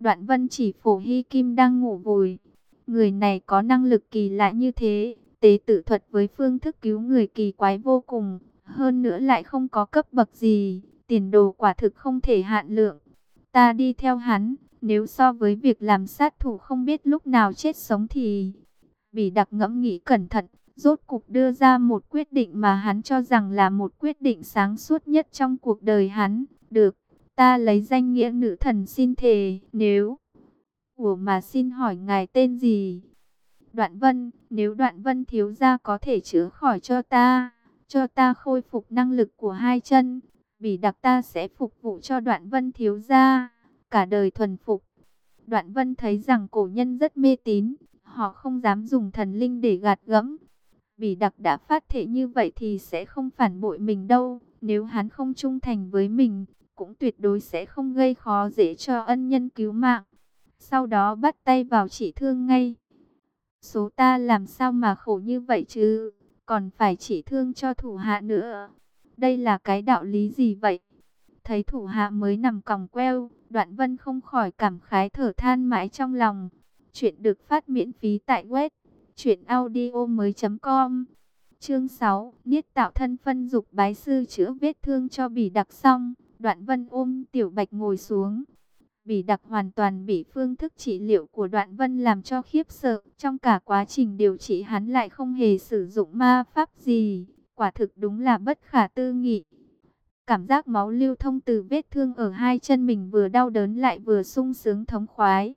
Đoạn vân chỉ phổ hy kim đang ngủ vùi. Người này có năng lực kỳ lạ như thế, tế tự thuật với phương thức cứu người kỳ quái vô cùng, hơn nữa lại không có cấp bậc gì, tiền đồ quả thực không thể hạn lượng. Ta đi theo hắn, nếu so với việc làm sát thủ không biết lúc nào chết sống thì... Bỉ đặc ngẫm nghĩ cẩn thận, rốt cục đưa ra một quyết định mà hắn cho rằng là một quyết định sáng suốt nhất trong cuộc đời hắn. Được, ta lấy danh nghĩa nữ thần xin thề, nếu... Ủa mà xin hỏi ngài tên gì? Đoạn vân, nếu đoạn vân thiếu gia có thể chữa khỏi cho ta, cho ta khôi phục năng lực của hai chân, vì đặc ta sẽ phục vụ cho đoạn vân thiếu gia, cả đời thuần phục. Đoạn vân thấy rằng cổ nhân rất mê tín, họ không dám dùng thần linh để gạt gẫm. Vì đặc đã phát thể như vậy thì sẽ không phản bội mình đâu, nếu hắn không trung thành với mình, cũng tuyệt đối sẽ không gây khó dễ cho ân nhân cứu mạng. Sau đó bắt tay vào chỉ thương ngay. Số ta làm sao mà khổ như vậy chứ, còn phải chỉ thương cho thủ hạ nữa. Đây là cái đạo lý gì vậy? Thấy thủ hạ mới nằm còng queo, đoạn vân không khỏi cảm khái thở than mãi trong lòng. Chuyện được phát miễn phí tại web chuyểnaudio.com Chương 6, Niết tạo thân phân dục bái sư chữa vết thương cho bỉ đặc xong, Đoạn Vân ôm Tiểu Bạch ngồi xuống, Bỉ đặc hoàn toàn bị phương thức trị liệu của đoạn vân làm cho khiếp sợ. Trong cả quá trình điều trị hắn lại không hề sử dụng ma pháp gì. Quả thực đúng là bất khả tư nghị. Cảm giác máu lưu thông từ vết thương ở hai chân mình vừa đau đớn lại vừa sung sướng thống khoái.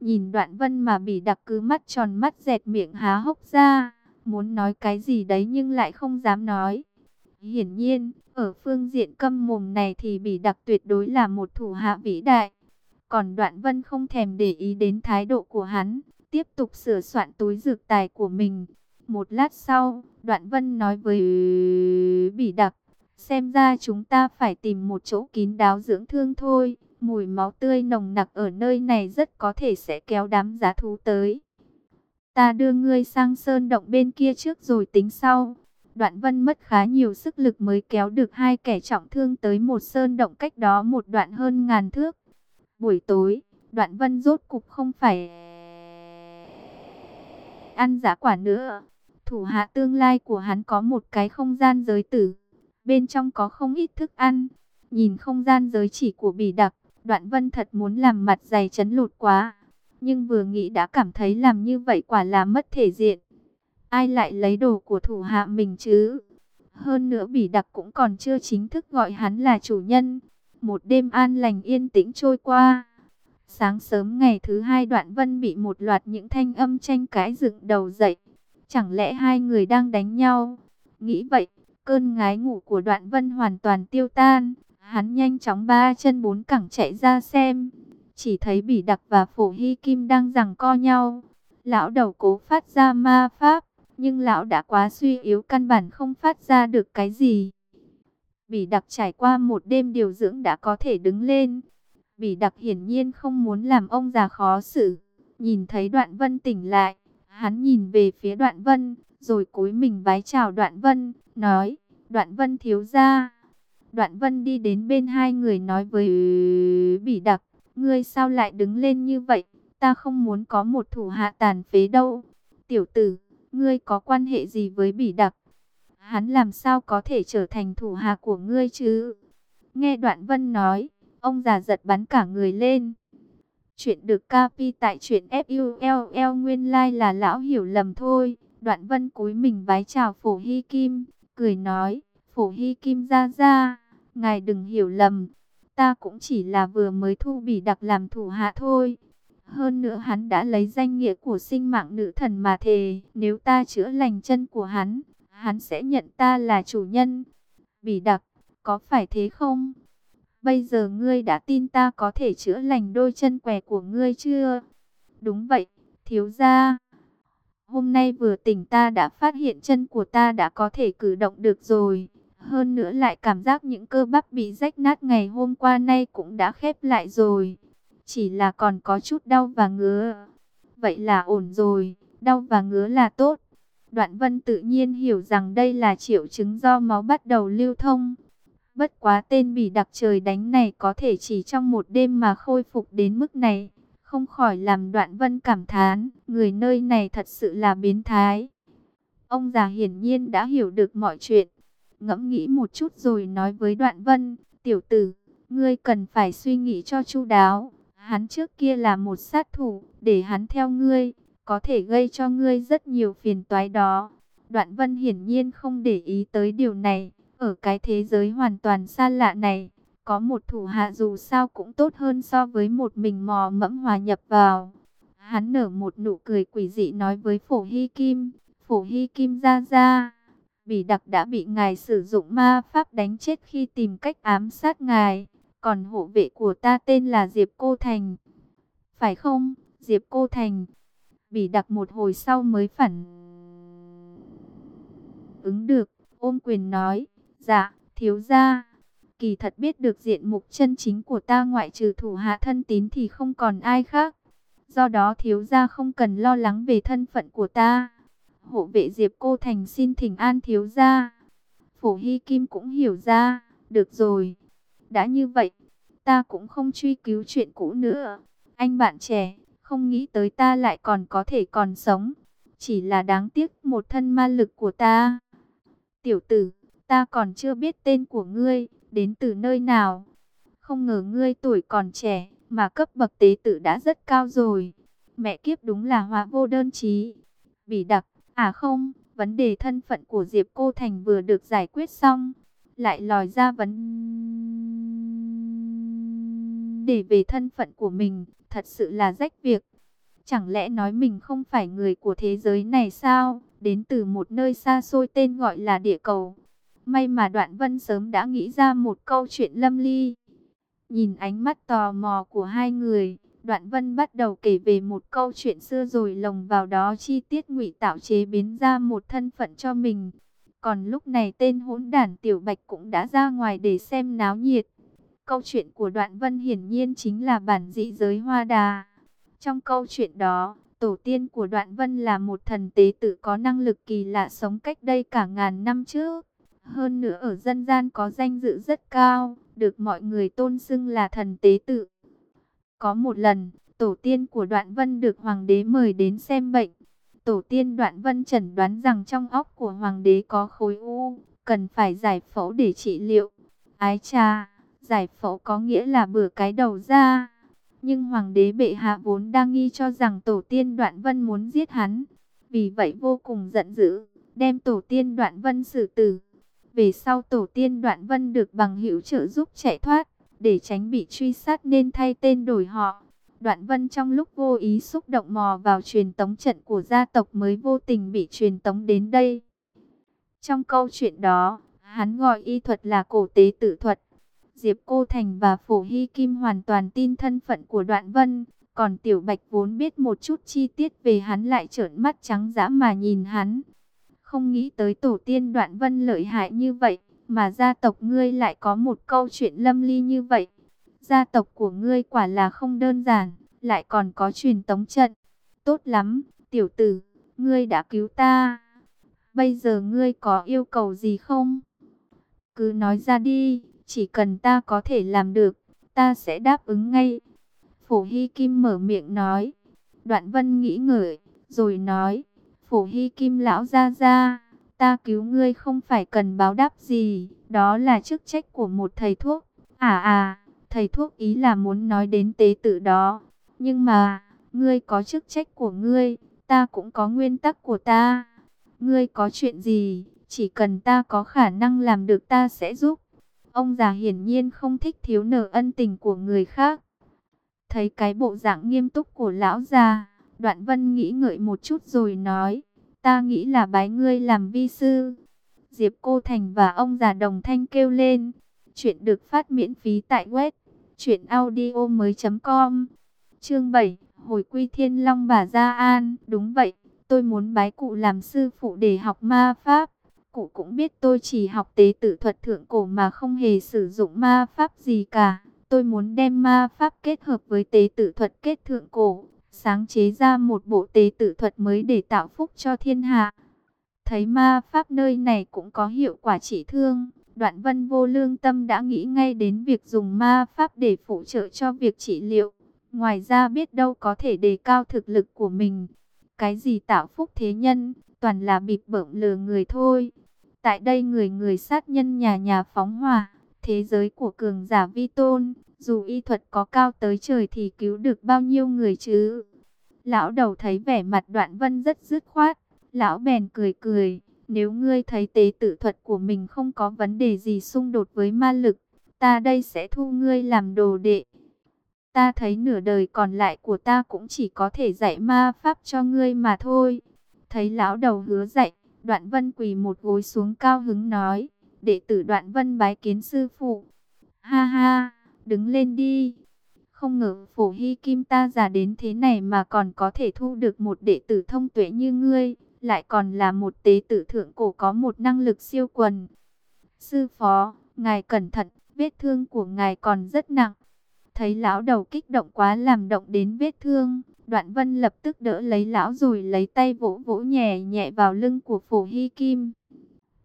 Nhìn đoạn vân mà bỉ đặc cứ mắt tròn mắt dẹt miệng há hốc ra. Muốn nói cái gì đấy nhưng lại không dám nói. Hiển nhiên, ở phương diện câm mồm này thì bỉ đặc tuyệt đối là một thủ hạ vĩ đại. Còn Đoạn Vân không thèm để ý đến thái độ của hắn, tiếp tục sửa soạn túi dược tài của mình. Một lát sau, Đoạn Vân nói với Bỉ Đặc, xem ra chúng ta phải tìm một chỗ kín đáo dưỡng thương thôi. Mùi máu tươi nồng nặc ở nơi này rất có thể sẽ kéo đám giá thú tới. Ta đưa ngươi sang sơn động bên kia trước rồi tính sau. Đoạn vân mất khá nhiều sức lực mới kéo được hai kẻ trọng thương tới một sơn động cách đó một đoạn hơn ngàn thước. Buổi tối, đoạn vân rốt cục không phải ăn giả quả nữa. Thủ hạ tương lai của hắn có một cái không gian giới tử. Bên trong có không ít thức ăn. Nhìn không gian giới chỉ của bỉ đặc, đoạn vân thật muốn làm mặt dày chấn lụt quá. Nhưng vừa nghĩ đã cảm thấy làm như vậy quả là mất thể diện. Ai lại lấy đồ của thủ hạ mình chứ? Hơn nữa bỉ đặc cũng còn chưa chính thức gọi hắn là chủ nhân. Một đêm an lành yên tĩnh trôi qua. Sáng sớm ngày thứ hai đoạn vân bị một loạt những thanh âm tranh cãi dựng đầu dậy. Chẳng lẽ hai người đang đánh nhau? Nghĩ vậy, cơn ngái ngủ của đoạn vân hoàn toàn tiêu tan. Hắn nhanh chóng ba chân bốn cẳng chạy ra xem. Chỉ thấy bỉ đặc và phổ hy kim đang giằng co nhau. Lão đầu cố phát ra ma pháp. Nhưng lão đã quá suy yếu căn bản không phát ra được cái gì. Bỉ đặc trải qua một đêm điều dưỡng đã có thể đứng lên. Bỉ đặc hiển nhiên không muốn làm ông già khó xử. Nhìn thấy đoạn vân tỉnh lại, hắn nhìn về phía đoạn vân, rồi cúi mình bái chào đoạn vân, nói, đoạn vân thiếu ra. Đoạn vân đi đến bên hai người nói với ừ, bỉ đặc, ngươi sao lại đứng lên như vậy, ta không muốn có một thủ hạ tàn phế đâu. Tiểu tử, ngươi có quan hệ gì với bỉ đặc? hắn làm sao có thể trở thành thủ hạ của ngươi chứ? Nghe đoạn vân nói, ông già giật bắn cả người lên. Chuyện được capi tại chuyện FULL nguyên lai like là lão hiểu lầm thôi. Đoạn vân cúi mình vái chào phổ hy kim, cười nói, phổ hy kim ra ra, ngài đừng hiểu lầm. Ta cũng chỉ là vừa mới thu bỉ đặc làm thủ hạ thôi. Hơn nữa hắn đã lấy danh nghĩa của sinh mạng nữ thần mà thề, nếu ta chữa lành chân của hắn, hắn sẽ nhận ta là chủ nhân. Bỉ đặc, có phải thế không? Bây giờ ngươi đã tin ta có thể chữa lành đôi chân què của ngươi chưa? Đúng vậy, thiếu gia. Hôm nay vừa tỉnh ta đã phát hiện chân của ta đã có thể cử động được rồi. Hơn nữa lại cảm giác những cơ bắp bị rách nát ngày hôm qua nay cũng đã khép lại rồi. Chỉ là còn có chút đau và ngứa. Vậy là ổn rồi, đau và ngứa là tốt. Đoạn vân tự nhiên hiểu rằng đây là triệu chứng do máu bắt đầu lưu thông. Bất quá tên bỉ đặc trời đánh này có thể chỉ trong một đêm mà khôi phục đến mức này. không khỏi làm đoạn vân cảm thán, người nơi này thật sự là biến thái. Ông già hiển nhiên đã hiểu được mọi chuyện, ngẫm nghĩ một chút rồi nói với đoạn vân, tiểu tử, ngươi cần phải suy nghĩ cho chu đáo. Hắn trước kia là một sát thủ, để hắn theo ngươi, có thể gây cho ngươi rất nhiều phiền toái đó. Đoạn vân hiển nhiên không để ý tới điều này, ở cái thế giới hoàn toàn xa lạ này, có một thủ hạ dù sao cũng tốt hơn so với một mình mò mẫm hòa nhập vào. Hắn nở một nụ cười quỷ dị nói với phổ hy kim, phổ hy kim ra ra. Bỉ đặc đã bị ngài sử dụng ma pháp đánh chết khi tìm cách ám sát ngài. Còn hộ vệ của ta tên là Diệp Cô Thành. Phải không, Diệp Cô Thành? Bỉ đặc một hồi sau mới phản ứng được, ôm quyền nói, dạ, thiếu gia. Kỳ thật biết được diện mục chân chính của ta ngoại trừ thủ hạ thân tín thì không còn ai khác. Do đó thiếu gia không cần lo lắng về thân phận của ta. Hộ vệ Diệp Cô Thành xin thỉnh an thiếu gia. Phổ Hy Kim cũng hiểu ra, được rồi. Đã như vậy, ta cũng không truy cứu chuyện cũ nữa. Anh bạn trẻ, không nghĩ tới ta lại còn có thể còn sống. Chỉ là đáng tiếc một thân ma lực của ta. Tiểu tử, ta còn chưa biết tên của ngươi, đến từ nơi nào. Không ngờ ngươi tuổi còn trẻ, mà cấp bậc tế tử đã rất cao rồi. Mẹ kiếp đúng là hóa vô đơn chí. Bỉ đặc, à không, vấn đề thân phận của Diệp Cô Thành vừa được giải quyết xong. Lại lòi ra vấn đề về thân phận của mình, thật sự là rách việc. Chẳng lẽ nói mình không phải người của thế giới này sao? Đến từ một nơi xa xôi tên gọi là địa cầu. May mà Đoạn Vân sớm đã nghĩ ra một câu chuyện lâm ly. Nhìn ánh mắt tò mò của hai người, Đoạn Vân bắt đầu kể về một câu chuyện xưa rồi lồng vào đó chi tiết ngụy tạo chế biến ra một thân phận cho mình. Còn lúc này tên hỗn đản Tiểu Bạch cũng đã ra ngoài để xem náo nhiệt. Câu chuyện của Đoạn Vân hiển nhiên chính là bản dị giới hoa đà. Trong câu chuyện đó, tổ tiên của Đoạn Vân là một thần tế tự có năng lực kỳ lạ sống cách đây cả ngàn năm trước. Hơn nữa ở dân gian có danh dự rất cao, được mọi người tôn xưng là thần tế tự. Có một lần, tổ tiên của Đoạn Vân được hoàng đế mời đến xem bệnh. Tổ tiên Đoạn Vân chẩn đoán rằng trong óc của hoàng đế có khối u, cần phải giải phẫu để trị liệu. Ái cha, giải phẫu có nghĩa là bửa cái đầu ra. Nhưng hoàng đế bệ hạ vốn đang nghi cho rằng tổ tiên Đoạn Vân muốn giết hắn. Vì vậy vô cùng giận dữ, đem tổ tiên Đoạn Vân xử tử. Về sau tổ tiên Đoạn Vân được bằng hữu trợ giúp chạy thoát, để tránh bị truy sát nên thay tên đổi họ. Đoạn Vân trong lúc vô ý xúc động mò vào truyền tống trận của gia tộc mới vô tình bị truyền tống đến đây. Trong câu chuyện đó, hắn gọi y thuật là cổ tế tự thuật. Diệp Cô Thành và Phổ Hy Kim hoàn toàn tin thân phận của Đoạn Vân, còn Tiểu Bạch vốn biết một chút chi tiết về hắn lại trợn mắt trắng dã mà nhìn hắn. Không nghĩ tới tổ tiên Đoạn Vân lợi hại như vậy, mà gia tộc ngươi lại có một câu chuyện lâm ly như vậy. Gia tộc của ngươi quả là không đơn giản, lại còn có truyền tống trận. Tốt lắm, tiểu tử, ngươi đã cứu ta. Bây giờ ngươi có yêu cầu gì không? Cứ nói ra đi, chỉ cần ta có thể làm được, ta sẽ đáp ứng ngay. Phổ Hy Kim mở miệng nói. Đoạn Vân nghĩ ngợi, rồi nói, Phổ Hy Kim lão ra ra, ta cứu ngươi không phải cần báo đáp gì, đó là chức trách của một thầy thuốc. À à, thầy thuốc ý là muốn nói đến tế tự đó. Nhưng mà, ngươi có chức trách của ngươi, ta cũng có nguyên tắc của ta. Ngươi có chuyện gì, chỉ cần ta có khả năng làm được ta sẽ giúp. Ông già hiển nhiên không thích thiếu nợ ân tình của người khác. Thấy cái bộ dạng nghiêm túc của lão già, Đoạn Vân nghĩ ngợi một chút rồi nói, ta nghĩ là bái ngươi làm vi sư. Diệp Cô Thành và ông già đồng thanh kêu lên, chuyện được phát miễn phí tại web truyệnaudiomoi.com. Chương 7, hồi quy Thiên Long bà Gia An, đúng vậy, tôi muốn bái cụ làm sư phụ để học ma pháp. Cụ cũng biết tôi chỉ học tế tự thuật thượng cổ mà không hề sử dụng ma pháp gì cả. Tôi muốn đem ma pháp kết hợp với tế tự thuật kết thượng cổ, sáng chế ra một bộ tế tự thuật mới để tạo phúc cho thiên hạ. Thấy ma pháp nơi này cũng có hiệu quả trị thương, đoạn vân vô lương tâm đã nghĩ ngay đến việc dùng ma pháp để phụ trợ cho việc trị liệu. Ngoài ra biết đâu có thể đề cao thực lực của mình. Cái gì tạo phúc thế nhân, toàn là bịp bợm lừa người thôi. Tại đây người người sát nhân nhà nhà phóng hỏa, thế giới của cường giả vi tôn, dù y thuật có cao tới trời thì cứu được bao nhiêu người chứ. Lão đầu thấy vẻ mặt đoạn vân rất dứt khoát, lão bèn cười cười, nếu ngươi thấy tế tự thuật của mình không có vấn đề gì xung đột với ma lực, ta đây sẽ thu ngươi làm đồ đệ. Ta thấy nửa đời còn lại của ta cũng chỉ có thể dạy ma pháp cho ngươi mà thôi. Thấy lão đầu hứa dạy, đoạn vân quỳ một gối xuống cao hứng nói, đệ tử đoạn vân bái kiến sư phụ. Ha ha, đứng lên đi. Không ngờ phổ hy kim ta già đến thế này mà còn có thể thu được một đệ tử thông tuệ như ngươi, lại còn là một tế tử thượng cổ có một năng lực siêu quần. Sư phó, ngài cẩn thận, vết thương của ngài còn rất nặng. Thấy lão đầu kích động quá làm động đến vết thương, đoạn vân lập tức đỡ lấy lão rồi lấy tay vỗ vỗ nhẹ nhẹ vào lưng của phổ hy kim.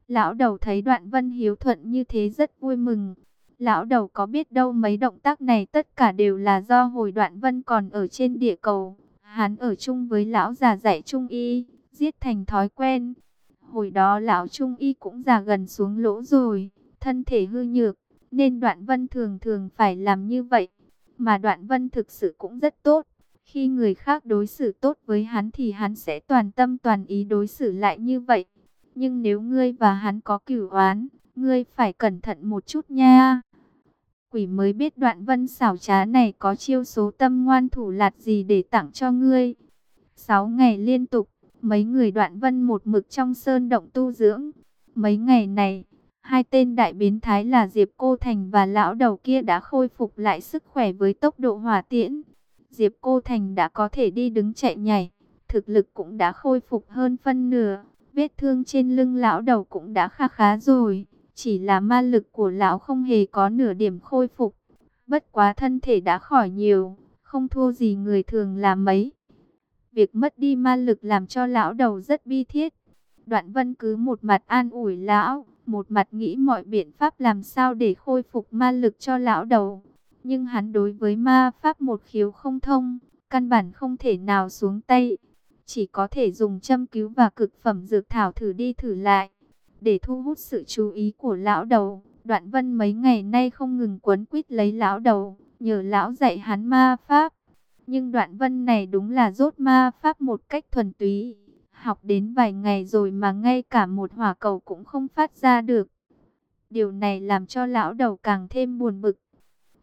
Lão đầu thấy đoạn vân hiếu thuận như thế rất vui mừng. Lão đầu có biết đâu mấy động tác này tất cả đều là do hồi đoạn vân còn ở trên địa cầu. Hắn ở chung với lão già dạy trung y, giết thành thói quen. Hồi đó lão trung y cũng già gần xuống lỗ rồi, thân thể hư nhược, nên đoạn vân thường thường phải làm như vậy. Mà đoạn vân thực sự cũng rất tốt. Khi người khác đối xử tốt với hắn thì hắn sẽ toàn tâm toàn ý đối xử lại như vậy. Nhưng nếu ngươi và hắn có cửu oán, ngươi phải cẩn thận một chút nha. Quỷ mới biết đoạn vân xảo trá này có chiêu số tâm ngoan thủ lạt gì để tặng cho ngươi. Sáu ngày liên tục, mấy người đoạn vân một mực trong sơn động tu dưỡng. Mấy ngày này, hai tên đại biến thái là Diệp Cô Thành và lão đầu kia đã khôi phục lại sức khỏe với tốc độ hỏa tiễn. Diệp Cô Thành đã có thể đi đứng chạy nhảy, thực lực cũng đã khôi phục hơn phân nửa. Vết thương trên lưng lão đầu cũng đã khá khá rồi, chỉ là ma lực của lão không hề có nửa điểm khôi phục. Bất quá thân thể đã khỏi nhiều, không thua gì người thường làm mấy. Việc mất đi ma lực làm cho lão đầu rất bi thiết. Đoạn vân cứ một mặt an ủi lão, một mặt nghĩ mọi biện pháp làm sao để khôi phục ma lực cho lão đầu. Nhưng hắn đối với ma pháp một khiếu không thông, căn bản không thể nào xuống tay. Chỉ có thể dùng châm cứu và cực phẩm dược thảo thử đi thử lại. Để thu hút sự chú ý của lão đầu, đoạn vân mấy ngày nay không ngừng quấn quýt lấy lão đầu, nhờ lão dạy hắn ma pháp. Nhưng đoạn văn này đúng là rốt ma pháp một cách thuần túy. Học đến vài ngày rồi mà ngay cả một hỏa cầu cũng không phát ra được. Điều này làm cho lão đầu càng thêm buồn bực.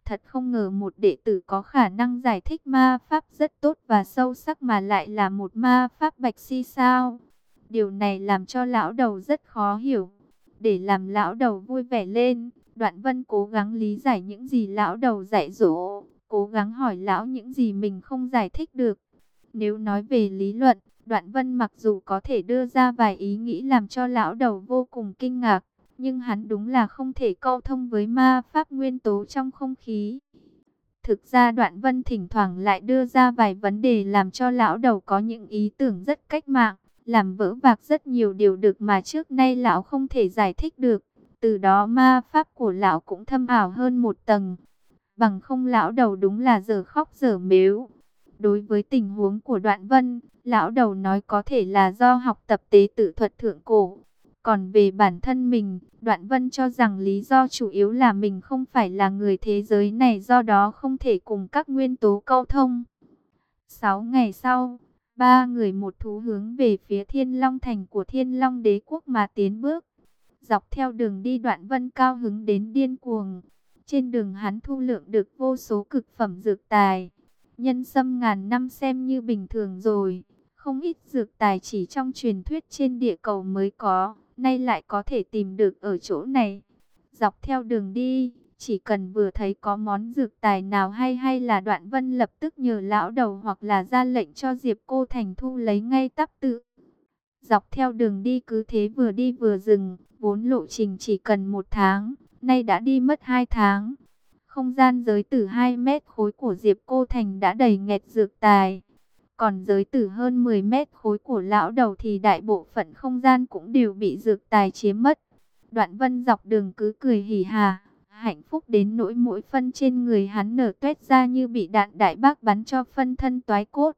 Thật không ngờ một đệ tử có khả năng giải thích ma pháp rất tốt và sâu sắc mà lại là một ma pháp bạch si sao. Điều này làm cho lão đầu rất khó hiểu. Để làm lão đầu vui vẻ lên, đoạn vân cố gắng lý giải những gì lão đầu dạy dỗ, cố gắng hỏi lão những gì mình không giải thích được. Nếu nói về lý luận, đoạn vân mặc dù có thể đưa ra vài ý nghĩ làm cho lão đầu vô cùng kinh ngạc, nhưng hắn đúng là không thể câu thông với ma pháp nguyên tố trong không khí. Thực ra đoạn vân thỉnh thoảng lại đưa ra vài vấn đề làm cho lão đầu có những ý tưởng rất cách mạng, làm vỡ vạc rất nhiều điều được mà trước nay lão không thể giải thích được. Từ đó ma pháp của lão cũng thâm ảo hơn một tầng. Bằng không lão đầu đúng là giờ khóc giờ mếu. Đối với tình huống của đoạn vân, lão đầu nói có thể là do học tập tế tự thuật thượng cổ. Còn về bản thân mình, Đoạn Vân cho rằng lý do chủ yếu là mình không phải là người thế giới này do đó không thể cùng các nguyên tố câu thông. Sáu ngày sau, ba người một thú hướng về phía Thiên Long Thành của Thiên Long Đế Quốc mà tiến bước. Dọc theo đường đi Đoạn Vân cao hứng đến điên cuồng. Trên đường hắn thu lượng được vô số cực phẩm dược tài. Nhân sâm ngàn năm xem như bình thường rồi. Không ít dược tài chỉ trong truyền thuyết trên địa cầu mới có nay lại có thể tìm được ở chỗ này. Dọc theo đường đi, chỉ cần vừa thấy có món dược tài nào hay hay là đoạn vân lập tức nhờ lão đầu hoặc là ra lệnh cho Diệp Cô Thành thu lấy ngay tắp tự. Dọc theo đường đi cứ thế vừa đi vừa dừng, vốn lộ trình chỉ cần một tháng, nay đã đi mất hai tháng. Không gian giới tử 2 mét khối của Diệp Cô Thành đã đầy nghẹt dược tài. Còn giới tử hơn 10 mét khối của lão đầu thì đại bộ phận không gian cũng đều bị dược tài chiếm mất. Đoạn vân dọc đường cứ cười hỉ hà, hạnh phúc đến nỗi mỗi phân trên người hắn nở tuét ra như bị đạn đại bác bắn cho phân thân toái cốt.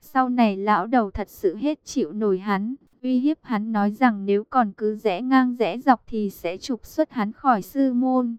Sau này lão đầu thật sự hết chịu nổi hắn, uy hiếp hắn nói rằng nếu còn cứ rẽ ngang rẽ dọc thì sẽ trục xuất hắn khỏi sư môn.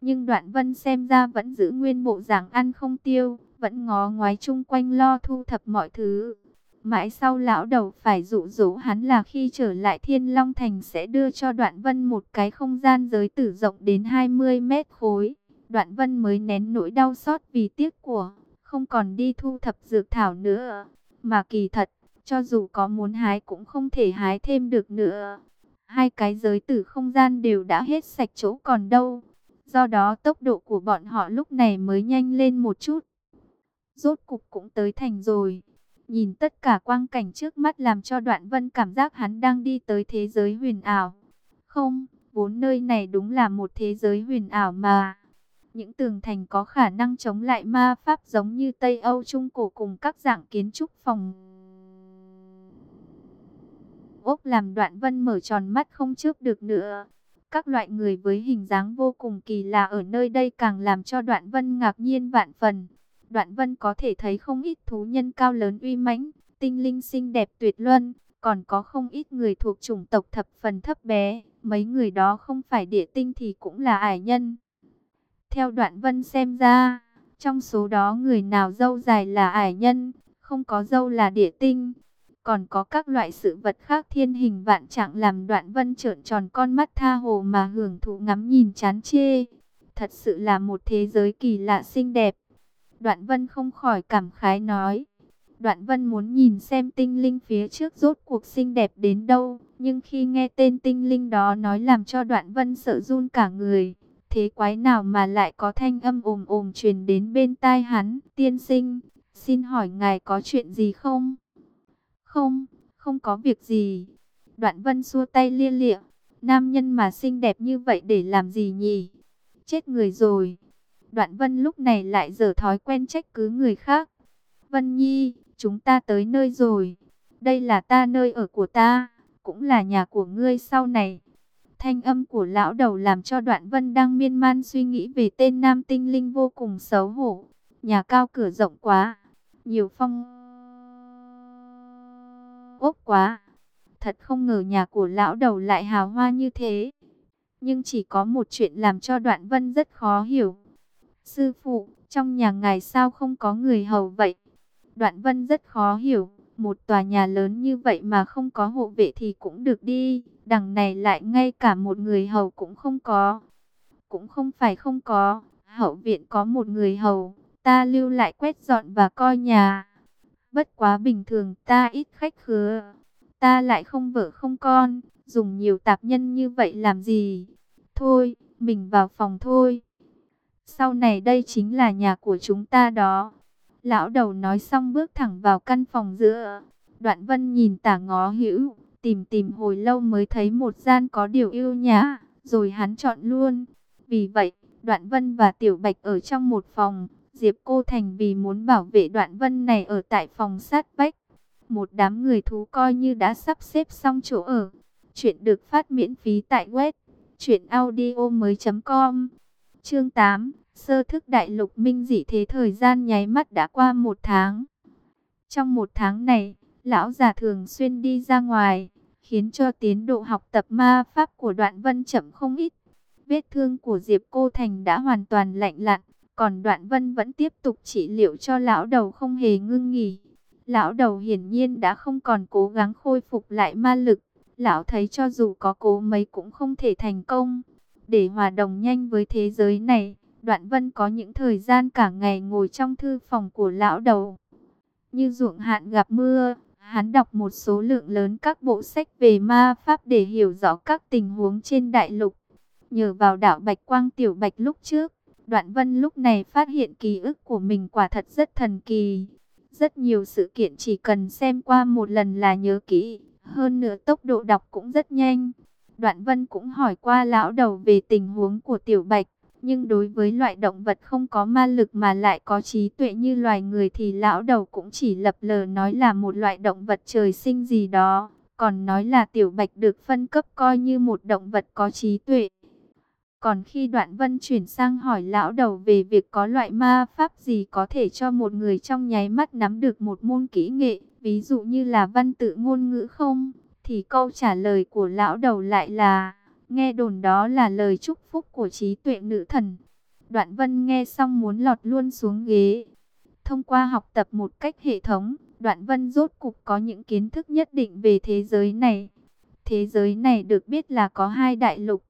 Nhưng đoạn vân xem ra vẫn giữ nguyên bộ dạng ăn không tiêu, vẫn ngó ngoái chung quanh lo thu thập mọi thứ. Mãi sau lão đầu phải dụ dỗ hắn là khi trở lại Thiên Long Thành sẽ đưa cho Đoạn Vân một cái không gian giới tử rộng đến 20 mét khối. Đoạn Vân mới nén nỗi đau xót vì tiếc của, không còn đi thu thập dược thảo nữa. Mà kỳ thật, cho dù có muốn hái cũng không thể hái thêm được nữa. Hai cái giới tử không gian đều đã hết sạch chỗ còn đâu. Do đó tốc độ của bọn họ lúc này mới nhanh lên một chút. Rốt cục cũng tới thành rồi. Nhìn tất cả quang cảnh trước mắt làm cho đoạn vân cảm giác hắn đang đi tới thế giới huyền ảo. Không, vốn nơi này đúng là một thế giới huyền ảo mà. Những tường thành có khả năng chống lại ma pháp giống như Tây Âu Trung Cổ cùng các dạng kiến trúc phòng. Ốc làm đoạn vân mở tròn mắt không chớp được nữa. Các loại người với hình dáng vô cùng kỳ lạ ở nơi đây càng làm cho đoạn vân ngạc nhiên vạn phần. Đoạn vân có thể thấy không ít thú nhân cao lớn uy mãnh, tinh linh xinh đẹp tuyệt luân, còn có không ít người thuộc chủng tộc thập phần thấp bé, mấy người đó không phải địa tinh thì cũng là ải nhân. Theo đoạn vân xem ra, trong số đó người nào dâu dài là ải nhân, không có dâu là địa tinh. Còn có các loại sự vật khác thiên hình vạn trạng làm đoạn vân trợn tròn con mắt tha hồ mà hưởng thụ ngắm nhìn chán chê. Thật sự là một thế giới kỳ lạ xinh đẹp. Đoạn vân không khỏi cảm khái nói. Đoạn vân muốn nhìn xem tinh linh phía trước rốt cuộc xinh đẹp đến đâu. Nhưng khi nghe tên tinh linh đó nói làm cho đoạn vân sợ run cả người. Thế quái nào mà lại có thanh âm ồm ồm truyền đến bên tai hắn. Tiên sinh, xin hỏi ngài có chuyện gì không? Không, không có việc gì. Đoạn vân xua tay lia lịa. Nam nhân mà xinh đẹp như vậy để làm gì nhỉ? Chết người rồi. Đoạn vân lúc này lại dở thói quen trách cứ người khác. Vân Nhi, chúng ta tới nơi rồi. Đây là ta nơi ở của ta, cũng là nhà của ngươi sau này. Thanh âm của lão đầu làm cho đoạn vân đang miên man suy nghĩ về tên nam tinh linh vô cùng xấu hổ. Nhà cao cửa rộng quá, nhiều phong ốc quá. Thật không ngờ nhà của lão đầu lại hào hoa như thế. Nhưng chỉ có một chuyện làm cho đoạn vân rất khó hiểu. Sư phụ, trong nhà ngài sao không có người hầu vậy? Đoạn vân rất khó hiểu, một tòa nhà lớn như vậy mà không có hộ vệ thì cũng được đi, đằng này lại ngay cả một người hầu cũng không có. Cũng không phải không có, hậu viện có một người hầu, ta lưu lại quét dọn và coi nhà. Bất quá bình thường ta ít khách khứa, ta lại không vợ không con, dùng nhiều tạp nhân như vậy làm gì? Thôi, mình vào phòng thôi. Sau này đây chính là nhà của chúng ta đó. Lão đầu nói xong bước thẳng vào căn phòng giữa. Đoạn vân nhìn tả ngó hữu, tìm tìm hồi lâu mới thấy một gian có điều yêu nhã, rồi hắn chọn luôn. Vì vậy, đoạn vân và tiểu bạch ở trong một phòng, Diệp Cô Thành vì muốn bảo vệ đoạn vân này ở tại phòng sát vách. Một đám người thú coi như đã sắp xếp xong chỗ ở. Chuyện được phát miễn phí tại web chuyện audio mới.com Chương 8 Sơ thức đại lục minh dị thế thời gian nháy mắt đã qua một tháng. Trong một tháng này, lão già thường xuyên đi ra ngoài, khiến cho tiến độ học tập ma pháp của đoạn vân chậm không ít. Vết thương của Diệp Cô Thành đã hoàn toàn lạnh lặn, còn đoạn vân vẫn tiếp tục trị liệu cho lão đầu không hề ngưng nghỉ. Lão đầu hiển nhiên đã không còn cố gắng khôi phục lại ma lực. Lão thấy cho dù có cố mấy cũng không thể thành công. Để hòa đồng nhanh với thế giới này, Đoạn Vân có những thời gian cả ngày ngồi trong thư phòng của lão đầu. Như ruộng hạn gặp mưa, hắn đọc một số lượng lớn các bộ sách về ma pháp để hiểu rõ các tình huống trên đại lục. Nhờ vào đạo Bạch Quang Tiểu Bạch lúc trước, Đoạn Vân lúc này phát hiện ký ức của mình quả thật rất thần kỳ. Rất nhiều sự kiện chỉ cần xem qua một lần là nhớ kỹ, hơn nữa tốc độ đọc cũng rất nhanh. Đoạn Vân cũng hỏi qua lão đầu về tình huống của Tiểu Bạch. Nhưng đối với loại động vật không có ma lực mà lại có trí tuệ như loài người thì lão đầu cũng chỉ lập lờ nói là một loại động vật trời sinh gì đó. Còn nói là tiểu bạch được phân cấp coi như một động vật có trí tuệ. Còn khi đoạn vân chuyển sang hỏi lão đầu về việc có loại ma pháp gì có thể cho một người trong nháy mắt nắm được một môn kỹ nghệ, ví dụ như là văn tự ngôn ngữ không, thì câu trả lời của lão đầu lại là, nghe đồn đó là lời chúc phúc của trí tuệ nữ thần. Đoạn vân nghe xong muốn lọt luôn xuống ghế. Thông qua học tập một cách hệ thống, đoạn vân rốt cục có những kiến thức nhất định về thế giới này. Thế giới này được biết là có hai đại lục.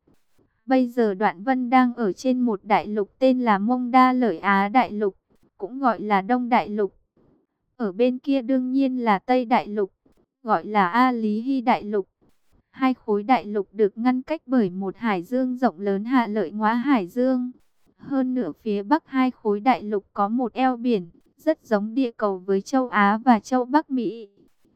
Bây giờ đoạn vân đang ở trên một đại lục tên là Mông Đa Lợi Á Đại Lục, cũng gọi là Đông Đại Lục. Ở bên kia đương nhiên là Tây Đại Lục, gọi là A Lý Hy Đại Lục. Hai khối đại lục được ngăn cách bởi một hải dương rộng lớn hạ lợi ngóa hải dương. Hơn nửa phía bắc hai khối đại lục có một eo biển, rất giống địa cầu với châu Á và châu Bắc Mỹ.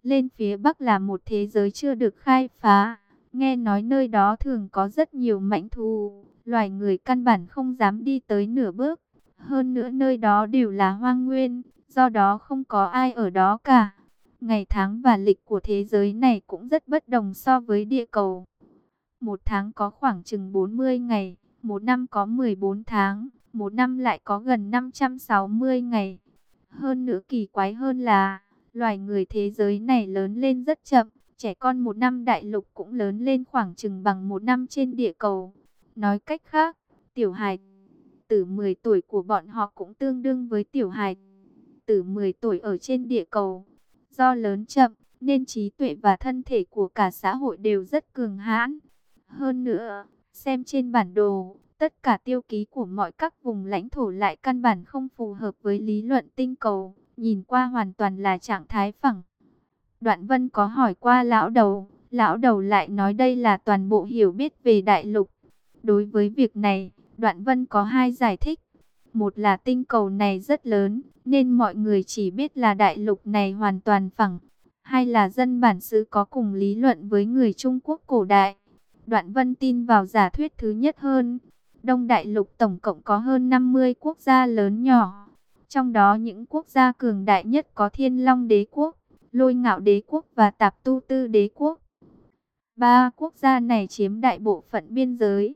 Lên phía bắc là một thế giới chưa được khai phá. Nghe nói nơi đó thường có rất nhiều mãnh thú, loài người căn bản không dám đi tới nửa bước. Hơn nữa nơi đó đều là hoang nguyên, do đó không có ai ở đó cả. Ngày tháng và lịch của thế giới này cũng rất bất đồng so với địa cầu. Một tháng có khoảng chừng 40 ngày, một năm có 14 tháng, một năm lại có gần 560 ngày. Hơn nữa kỳ quái hơn là, loài người thế giới này lớn lên rất chậm, trẻ con một năm đại lục cũng lớn lên khoảng chừng bằng một năm trên địa cầu. Nói cách khác, tiểu hài từ 10 tuổi của bọn họ cũng tương đương với tiểu hài từ 10 tuổi ở trên địa cầu. Do lớn chậm, nên trí tuệ và thân thể của cả xã hội đều rất cường hãn. Hơn nữa, xem trên bản đồ, tất cả tiêu ký của mọi các vùng lãnh thổ lại căn bản không phù hợp với lý luận tinh cầu, nhìn qua hoàn toàn là trạng thái phẳng. Đoạn Vân có hỏi qua lão đầu, lão đầu lại nói đây là toàn bộ hiểu biết về đại lục. Đối với việc này, Đoạn Vân có hai giải thích. Một là tinh cầu này rất lớn, nên mọi người chỉ biết là đại lục này hoàn toàn phẳng. Hai là dân bản xứ có cùng lý luận với người Trung Quốc cổ đại. Đoạn Vân tin vào giả thuyết thứ nhất hơn. Đông đại lục tổng cộng có hơn 50 quốc gia lớn nhỏ. Trong đó những quốc gia cường đại nhất có Thiên Long Đế Quốc, Lôi Ngạo Đế Quốc và Tạp Tu Tư Đế Quốc. Ba quốc gia này chiếm đại bộ phận biên giới.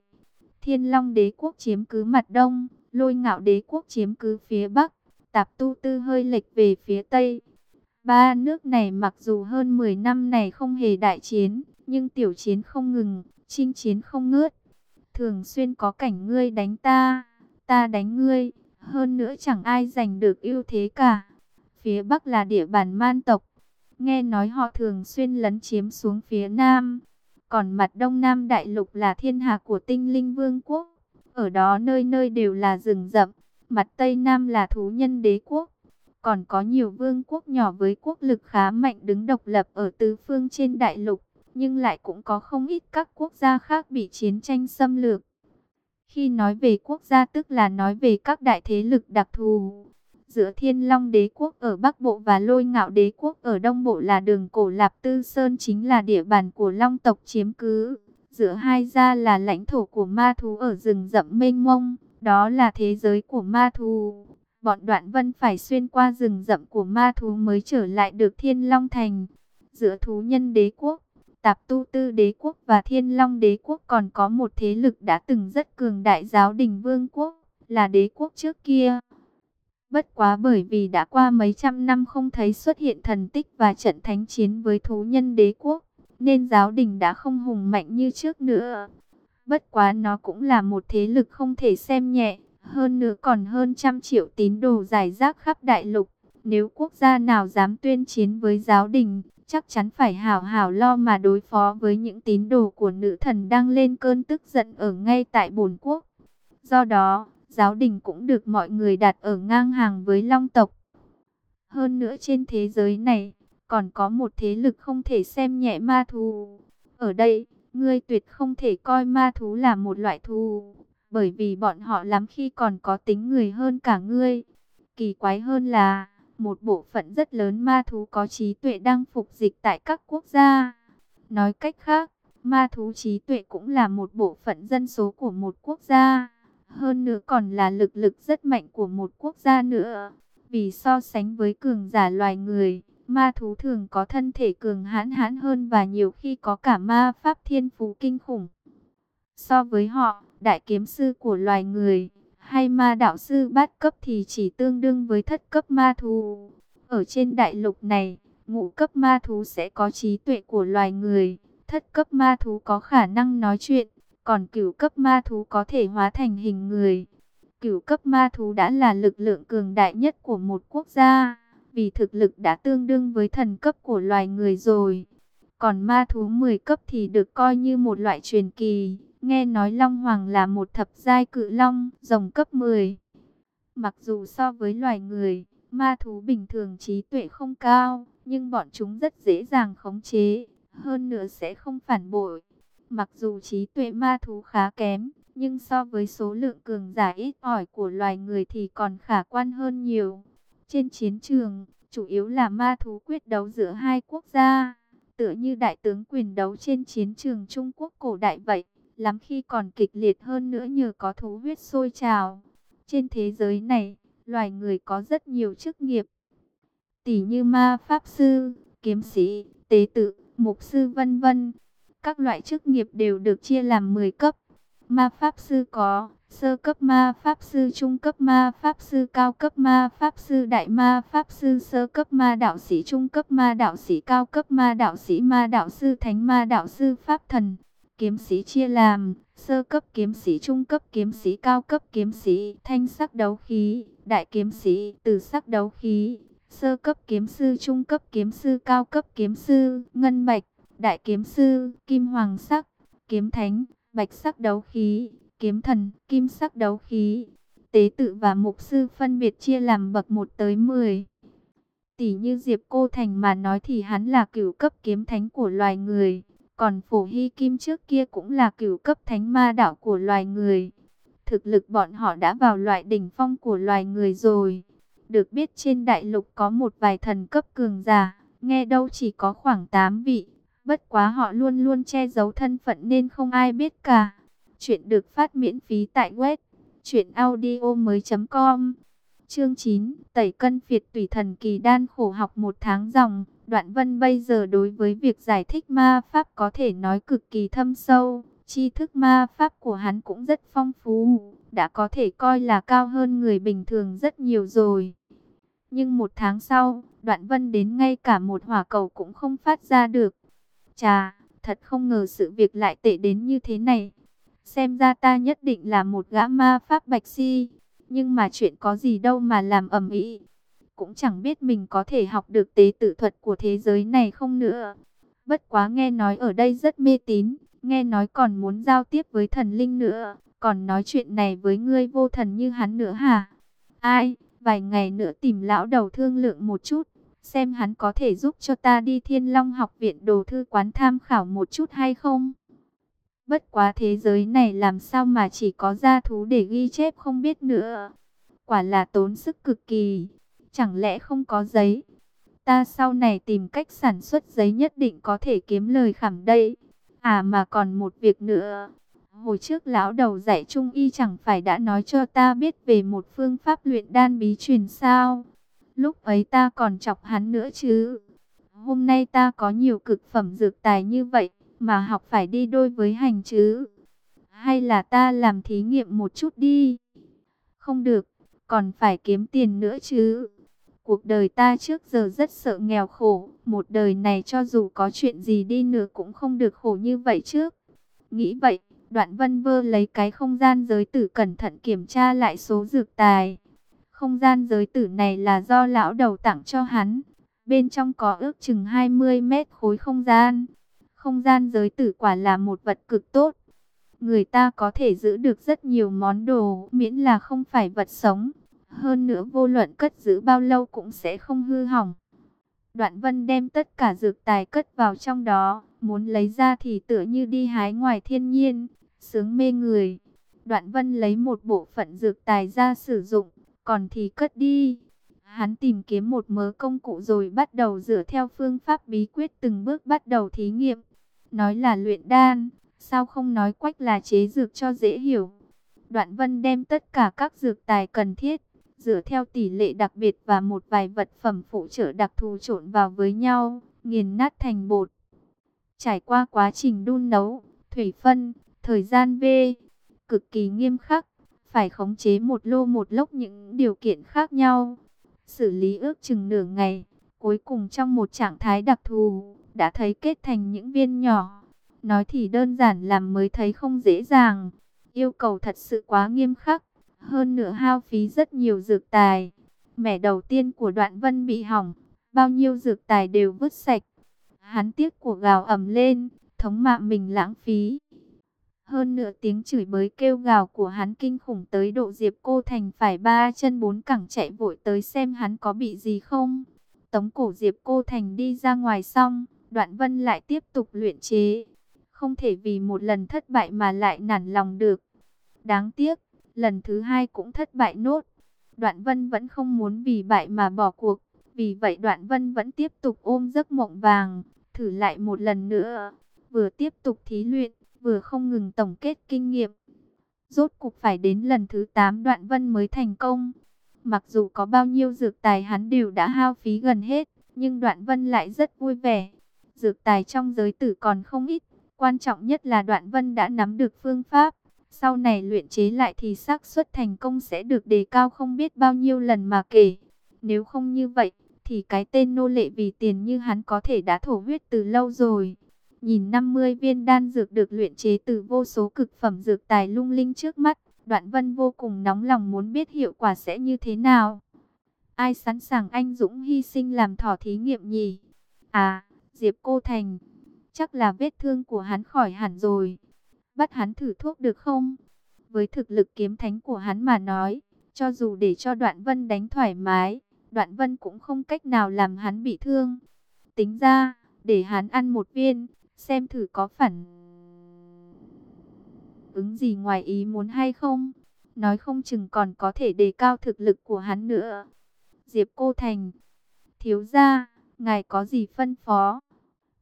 Thiên Long Đế Quốc chiếm cứ mặt đông, Lôi Ngạo Đế Quốc chiếm cứ phía bắc, Tạp Tu Tư hơi lệch về phía tây. Ba nước này mặc dù hơn 10 năm này không hề đại chiến, nhưng tiểu chiến không ngừng, chinh chiến không ngớt. Thường xuyên có cảnh ngươi đánh ta, ta đánh ngươi, hơn nữa chẳng ai giành được ưu thế cả. Phía Bắc là địa bàn man tộc, nghe nói họ thường xuyên lấn chiếm xuống phía Nam. Còn mặt Đông Nam Đại Lục là thiên hạ của tinh linh vương quốc, ở đó nơi nơi đều là rừng rậm. Mặt Tây Nam là thú nhân đế quốc, còn có nhiều vương quốc nhỏ với quốc lực khá mạnh đứng độc lập ở tứ phương trên đại lục nhưng lại cũng có không ít các quốc gia khác bị chiến tranh xâm lược. Khi nói về quốc gia tức là nói về các đại thế lực đặc thù. Giữa Thiên Long đế quốc ở Bắc Bộ và Lôi Ngạo đế quốc ở Đông Bộ là đường cổ Lạp Tư Sơn chính là địa bàn của Long tộc chiếm cứ. Giữa hai gia là lãnh thổ của ma thú ở rừng rậm mênh mông, đó là thế giới của ma thú. Bọn đoạn vân phải xuyên qua rừng rậm của ma thú mới trở lại được Thiên Long Thành. Giữa thú nhân đế quốc Tạp Tu Tư Đế Quốc và Thiên Long Đế Quốc còn có một thế lực đã từng rất cường đại giáo đình Vương Quốc, là đế quốc trước kia. Bất quá bởi vì đã qua mấy trăm năm không thấy xuất hiện thần tích và trận thánh chiến với thú nhân đế quốc, nên giáo đình đã không hùng mạnh như trước nữa. Bất quá nó cũng là một thế lực không thể xem nhẹ, hơn nữa còn hơn trăm triệu tín đồ giải rác khắp đại lục. Nếu quốc gia nào dám tuyên chiến với giáo đình, chắc chắn phải hảo hảo lo mà đối phó với những tín đồ của nữ thần đang lên cơn tức giận ở ngay tại bồn quốc. Do đó, giáo đình cũng được mọi người đặt ở ngang hàng với long tộc. Hơn nữa trên thế giới này, còn có một thế lực không thể xem nhẹ ma thú. Ở đây, ngươi tuyệt không thể coi ma thú là một loại thú, bởi vì bọn họ lắm khi còn có tính người hơn cả ngươi. Kỳ quái hơn là một bộ phận rất lớn ma thú có trí tuệ đang phục dịch tại các quốc gia. Nói cách khác, ma thú trí tuệ cũng là một bộ phận dân số của một quốc gia. Hơn nữa còn là lực lực rất mạnh của một quốc gia nữa. Vì so sánh với cường giả loài người, ma thú thường có thân thể cường hãn hãn hơn và nhiều khi có cả ma pháp thiên phú kinh khủng. So với họ, đại kiếm sư của loài người, hay ma đạo sư bát cấp thì chỉ tương đương với thất cấp ma thú. Ở trên đại lục này, ngũ cấp ma thú sẽ có trí tuệ của loài người, thất cấp ma thú có khả năng nói chuyện, còn cửu cấp ma thú có thể hóa thành hình người. Cửu cấp ma thú đã là lực lượng cường đại nhất của một quốc gia, vì thực lực đã tương đương với thần cấp của loài người rồi. Còn ma thú 10 cấp thì được coi như một loại truyền kỳ. Nghe nói Long Hoàng là một thập giai cự long, rồng cấp 10. Mặc dù so với loài người, ma thú bình thường trí tuệ không cao, nhưng bọn chúng rất dễ dàng khống chế, hơn nữa sẽ không phản bội. Mặc dù trí tuệ ma thú khá kém, nhưng so với số lượng cường giả ít ỏi của loài người thì còn khả quan hơn nhiều. Trên chiến trường, chủ yếu là ma thú quyết đấu giữa hai quốc gia, tựa như đại tướng quyền đấu trên chiến trường Trung Quốc cổ đại vậy, lắm khi còn kịch liệt hơn nữa nhờ có thú huyết sôi trào. Trên thế giới này, loài người có rất nhiều chức nghiệp, tỷ như ma pháp sư, kiếm sĩ, tế tự, mục sư vân vân. Các loại chức nghiệp đều được chia làm 10 cấp. Ma pháp sư có sơ cấp ma pháp sư, trung cấp ma pháp sư, cao cấp ma pháp sư, đại ma pháp sư, sơ cấp ma đạo sĩ, trung cấp ma đạo sĩ, cao cấp ma đạo sĩ, ma đạo sư, thánh ma đạo sư, pháp thần. Kiếm sĩ chia làm sơ cấp kiếm sĩ, trung cấp kiếm sĩ, cao cấp kiếm sĩ, thanh sắc đấu khí, đại kiếm sĩ, từ sắc đấu khí, sơ cấp kiếm sư, trung cấp kiếm sư, cao cấp kiếm sư, ngân bạch, đại kiếm sư, kim hoàng sắc, kiếm thánh, bạch sắc đấu khí, kiếm thần, kim sắc đấu khí. Tế tự và mục sư phân biệt chia làm bậc 1 tới 10. Tỷ như Diệp Cô Thành mà nói thì hắn là cửu cấp kiếm thánh của loài người. Còn Phổ Hy Kim trước kia cũng là cửu cấp thánh ma đạo của loài người. Thực lực bọn họ đã vào loại đỉnh phong của loài người rồi. Được biết trên đại lục có một vài thần cấp cường giả, nghe đâu chỉ có khoảng 8 vị. Bất quá họ luôn luôn che giấu thân phận nên không ai biết cả. Chuyện được phát miễn phí tại web truyệnaudiomoi.com. Chương 9, tẩy cân phiệt tùy thần kỳ đan khổ học một tháng dòng. Đoạn Vân bây giờ đối với việc giải thích ma pháp có thể nói cực kỳ thâm sâu. Tri thức ma pháp của hắn cũng rất phong phú, đã có thể coi là cao hơn người bình thường rất nhiều rồi. Nhưng một tháng sau, Đoạn Vân đến ngay cả một hỏa cầu cũng không phát ra được. Chà, thật không ngờ sự việc lại tệ đến như thế này. Xem ra ta nhất định là một gã ma pháp bạch si. Nhưng mà chuyện có gì đâu mà làm ầm ĩ. Cũng chẳng biết mình có thể học được tế tự thuật của thế giới này không nữa. Bất quá nghe nói ở đây rất mê tín. Nghe nói còn muốn giao tiếp với thần linh nữa. Còn nói chuyện này với ngươi vô thần như hắn nữa hả? Ai? Vài ngày nữa tìm lão đầu thương lượng một chút. Xem hắn có thể giúp cho ta đi thiên long học viện đồ thư quán tham khảo một chút hay không? Bất quá thế giới này làm sao mà chỉ có gia thú để ghi chép không biết nữa. Quả là tốn sức cực kỳ. Chẳng lẽ không có giấy? Ta sau này tìm cách sản xuất giấy nhất định có thể kiếm lời khảm đây. À mà còn một việc nữa. Hồi trước lão đầu dạy trung y chẳng phải đã nói cho ta biết về một phương pháp luyện đan bí truyền sao. Lúc ấy ta còn chọc hắn nữa chứ. Hôm nay ta có nhiều cực phẩm dược tài như vậy mà học phải đi đôi với hành chứ. Hay là ta làm thí nghiệm một chút đi. Không được, còn phải kiếm tiền nữa chứ. Cuộc đời ta trước giờ rất sợ nghèo khổ, một đời này cho dù có chuyện gì đi nữa cũng không được khổ như vậy trước. Nghĩ vậy, đoạn vân vơ lấy cái không gian giới tử cẩn thận kiểm tra lại số dược tài. Không gian giới tử này là do lão đầu tặng cho hắn. Bên trong có ước chừng 20 mét khối không gian. Không gian giới tử quả là một vật cực tốt. Người ta có thể giữ được rất nhiều món đồ, miễn là không phải vật sống. Hơn nữa vô luận cất giữ bao lâu cũng sẽ không hư hỏng. Đoạn vân đem tất cả dược tài cất vào trong đó. Muốn lấy ra thì tựa như đi hái ngoài thiên nhiên. Sướng mê người. Đoạn vân lấy một bộ phận dược tài ra sử dụng. Còn thì cất đi. Hắn tìm kiếm một mớ công cụ rồi bắt đầu dựa theo phương pháp bí quyết từng bước bắt đầu thí nghiệm. Nói là luyện đan, sao không nói quách là chế dược cho dễ hiểu. Đoạn vân đem tất cả các dược tài cần thiết, dựa theo tỷ lệ đặc biệt và một vài vật phẩm phụ trợ đặc thù trộn vào với nhau, nghiền nát thành bột. Trải qua quá trình đun nấu, thủy phân, thời gian V, cực kỳ nghiêm khắc, phải khống chế một lô một lốc những điều kiện khác nhau. Xử lý ước chừng nửa ngày, cuối cùng trong một trạng thái đặc thù, đã thấy kết thành những viên nhỏ. Nói thì đơn giản làm mới thấy không dễ dàng, yêu cầu thật sự quá nghiêm khắc, hơn nữa hao phí rất nhiều dược tài. Mẻ đầu tiên của đoạn vân bị hỏng, bao nhiêu dược tài đều vứt sạch. Hắn tiếc của gào ầm lên, thống mạ mình lãng phí. Hơn nửa tiếng chửi bới kêu gào của hắn kinh khủng tới độ Diệp Cô Thành phải ba chân bốn cẳng chạy vội tới xem hắn có bị gì không. Tống cổ Diệp Cô Thành đi ra ngoài xong, Đoạn Vân lại tiếp tục luyện chế. Không thể vì một lần thất bại mà lại nản lòng được. Đáng tiếc, lần thứ hai cũng thất bại nốt. Đoạn Vân vẫn không muốn vì bại mà bỏ cuộc. Vì vậy Đoạn Vân vẫn tiếp tục ôm giấc mộng vàng, thử lại một lần nữa. Vừa tiếp tục thí luyện, vừa không ngừng tổng kết kinh nghiệm. Rốt cục phải đến lần thứ 8 Đoạn Vân mới thành công. Mặc dù có bao nhiêu dược tài hắn đều đã hao phí gần hết, nhưng Đoạn Vân lại rất vui vẻ. Dược tài trong giới tử còn không ít, quan trọng nhất là Đoạn Vân đã nắm được phương pháp. Sau này luyện chế lại thì xác suất thành công sẽ được đề cao không biết bao nhiêu lần mà kể. Nếu không như vậy, thì cái tên nô lệ vì tiền như hắn có thể đã thổ huyết từ lâu rồi. Nhìn 50 viên đan dược được luyện chế từ vô số cực phẩm dược tài lung linh trước mắt, Đoạn Vân vô cùng nóng lòng muốn biết hiệu quả sẽ như thế nào. Ai sẵn sàng anh Dũng hy sinh làm thỏ thí nghiệm nhỉ? À, Diệp Cô Thành, chắc là vết thương của hắn khỏi hẳn rồi. Bắt hắn thử thuốc được không? Với thực lực kiếm thánh của hắn mà nói, cho dù để cho Đoạn Vân đánh thoải mái, Đoạn Vân cũng không cách nào làm hắn bị thương. Tính ra, để hắn ăn một viên, xem thử có phản ứng gì ngoài ý muốn hay không. Nói không chừng còn có thể đề cao thực lực của hắn nữa. Diệp Cô Thành, thiếu gia, ngài có gì phân phó?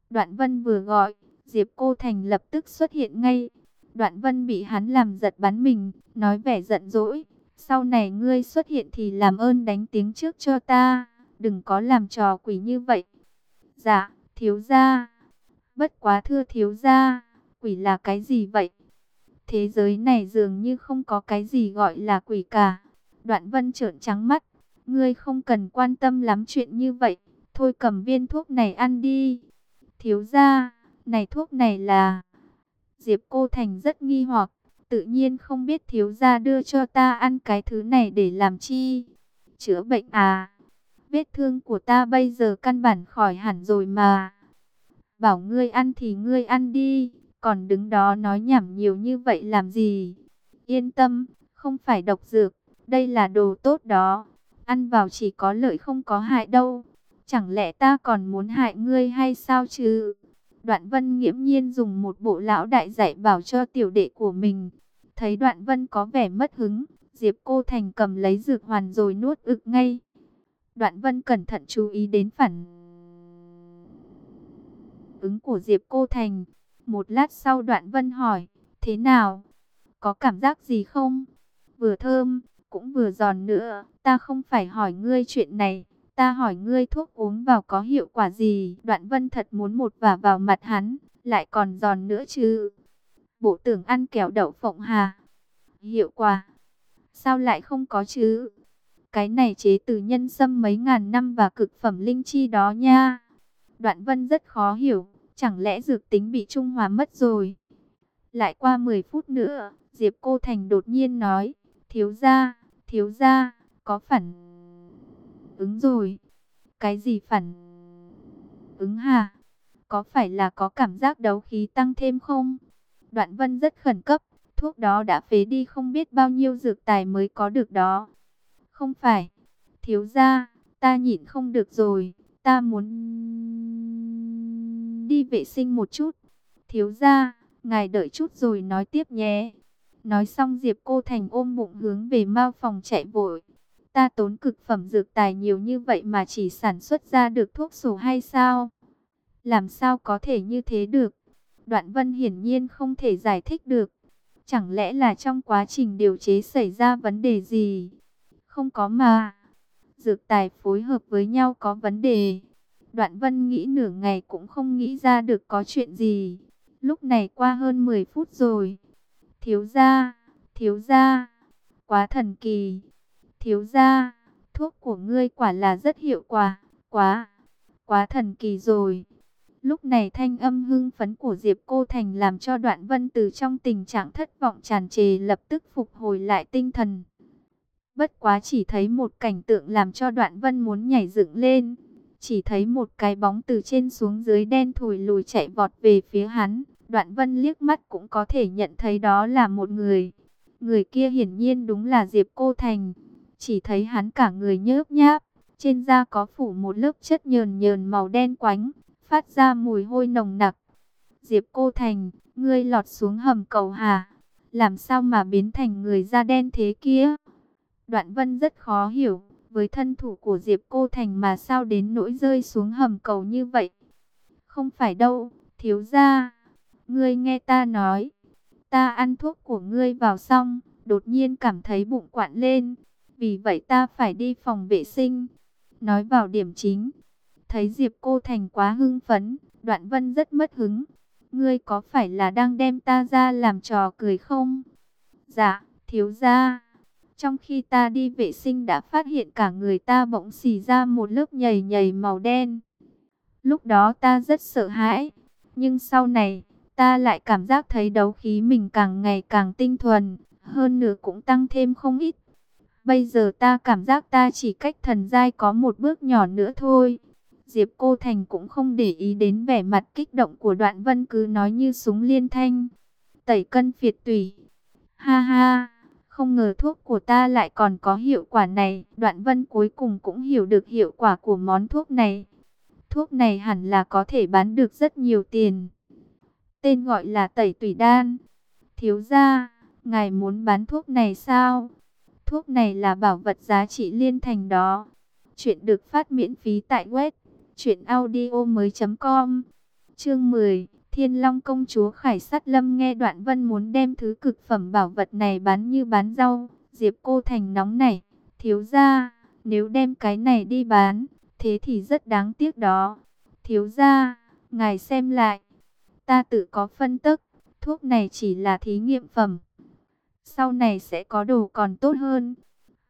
Đoạn Vân vừa gọi, Diệp Cô Thành lập tức xuất hiện ngay. Đoạn Vân bị hắn làm giật bắn mình, nói vẻ giận dỗi. Sau này ngươi xuất hiện thì làm ơn đánh tiếng trước cho ta, đừng có làm trò quỷ như vậy. Dạ, thiếu gia. Bất quá thưa thiếu gia, quỷ là cái gì vậy? Thế giới này dường như không có cái gì gọi là quỷ cả. Đoạn vân trợn trắng mắt. Ngươi không cần quan tâm lắm chuyện như vậy. Thôi cầm viên thuốc này ăn đi. Thiếu gia, này thuốc này là... Diệp Cô Thành rất nghi hoặc. Tự nhiên không biết thiếu gia đưa cho ta ăn cái thứ này để làm chi. Chữa bệnh à? Vết thương của ta bây giờ căn bản khỏi hẳn rồi mà. Bảo ngươi ăn thì ngươi ăn đi, còn đứng đó nói nhảm nhiều như vậy làm gì? Yên tâm, không phải độc dược, đây là đồ tốt đó. Ăn vào chỉ có lợi không có hại đâu. Chẳng lẽ ta còn muốn hại ngươi hay sao chứ? Đoạn vân nghiễm nhiên dùng một bộ lão đại dạy bảo cho tiểu đệ của mình. Thấy đoạn vân có vẻ mất hứng, Diệp Cô Thành cầm lấy dược hoàn rồi nuốt ực ngay. Đoạn vân cẩn thận chú ý đến phản ứng của Diệp Cô Thành. Một lát sau đoạn vân hỏi, thế nào? Có cảm giác gì không? Vừa thơm, cũng vừa giòn nữa, ta không phải hỏi ngươi chuyện này, ta hỏi ngươi thuốc uống vào có hiệu quả gì? Đoạn vân thật muốn một vả vào mặt hắn, lại còn giòn nữa chứ. Bộ tưởng ăn kẹo đậu phộng hà. Hiệu quả? Sao lại không có chứ? Cái này chế từ nhân sâm mấy ngàn năm và cực phẩm linh chi đó nha. Đoạn vân rất khó hiểu. Chẳng lẽ dược tính bị trung hòa mất rồi? Lại qua 10 phút nữa, Diệp Cô Thành đột nhiên nói, thiếu gia, thiếu gia, có phản ứng rồi. Cái gì phản ứng hả? Có phải là có cảm giác đấu khí tăng thêm không? Đoạn vân rất khẩn cấp, thuốc đó đã phế đi không biết bao nhiêu dược tài mới có được đó. Không phải, thiếu gia, ta nhịn không được rồi, ta muốn đi vệ sinh một chút. Thiếu gia, ngài đợi chút rồi nói tiếp nhé. Nói xong Diệp Cô Thành ôm bụng hướng về mau phòng chạy vội. Ta tốn cực phẩm dược tài nhiều như vậy mà chỉ sản xuất ra được thuốc sổ hay sao? Làm sao có thể như thế được? Đoạn Vân hiển nhiên không thể giải thích được. Chẳng lẽ là trong quá trình điều chế xảy ra vấn đề gì? Không có mà. Dược tài phối hợp với nhau có vấn đề. Đoạn vân nghĩ nửa ngày cũng không nghĩ ra được có chuyện gì. Lúc này qua hơn 10 phút rồi. Thiếu ra, Thiếu gia, quá thần kỳ. Thiếu gia, thuốc của ngươi quả là rất hiệu quả, quá, quá thần kỳ rồi. Lúc này thanh âm hưng phấn của Diệp Cô Thành làm cho Đoạn Vân từ trong tình trạng thất vọng tràn trề lập tức phục hồi lại tinh thần. Bất quá chỉ thấy một cảnh tượng làm cho Đoạn Vân muốn nhảy dựng lên. Chỉ thấy một cái bóng từ trên xuống dưới đen thùi lùi chạy vọt về phía hắn. Đoạn Vân liếc mắt cũng có thể nhận thấy đó là một người. Người kia hiển nhiên đúng là Diệp Cô Thành. Chỉ thấy hắn cả người nhớp nháp. Trên da có phủ một lớp chất nhờn nhờn màu đen quánh. Phát ra mùi hôi nồng nặc. Diệp Cô Thành, ngươi lọt xuống hầm cầu hà. Làm sao mà biến thành người da đen thế kia? Đoạn Vân rất khó hiểu. Với thân thủ của Diệp Cô Thành mà sao đến nỗi rơi xuống hầm cầu như vậy? Không phải đâu, thiếu gia. Ngươi nghe ta nói. Ta ăn thuốc của ngươi vào xong, đột nhiên cảm thấy bụng quặn lên. Vì vậy ta phải đi phòng vệ sinh. Nói vào điểm chính. Thấy Diệp Cô Thành quá hưng phấn, Đoạn Vân rất mất hứng. Ngươi có phải là đang đem ta ra làm trò cười không? Dạ, thiếu gia. Trong khi ta đi vệ sinh đã phát hiện cả người ta bỗng xì ra một lớp nhầy nhầy màu đen. Lúc đó ta rất sợ hãi. Nhưng sau này, ta lại cảm giác thấy đấu khí mình càng ngày càng tinh thuần. Hơn nữa cũng tăng thêm không ít. Bây giờ ta cảm giác ta chỉ cách thần giai có một bước nhỏ nữa thôi. Diệp Cô Thành cũng không để ý đến vẻ mặt kích động của đoạn vân cứ nói như súng liên thanh. Tẩy cân phiệt tủy. Ha ha, không ngờ thuốc của ta lại còn có hiệu quả này. Đoạn vân cuối cùng cũng hiểu được hiệu quả của món thuốc này. Thuốc này hẳn là có thể bán được rất nhiều tiền. Tên gọi là tẩy tủy đan. Thiếu gia, ngài muốn bán thuốc này sao? Thuốc này là bảo vật giá trị liên thành đó. Chuyện được phát miễn phí tại web Chuyện audio mới com Chương 10 Thiên Long công chúa Khải Sát Lâm nghe Đoạn Vân muốn đem thứ cực phẩm bảo vật này bán như bán rau, Diệp Cô Thành nóng nảy, thiếu gia, nếu đem cái này đi bán, thế thì rất đáng tiếc đó. Thiếu gia, ngài xem lại, ta tự có phân tức, thuốc này chỉ là thí nghiệm phẩm. Sau này sẽ có đồ còn tốt hơn.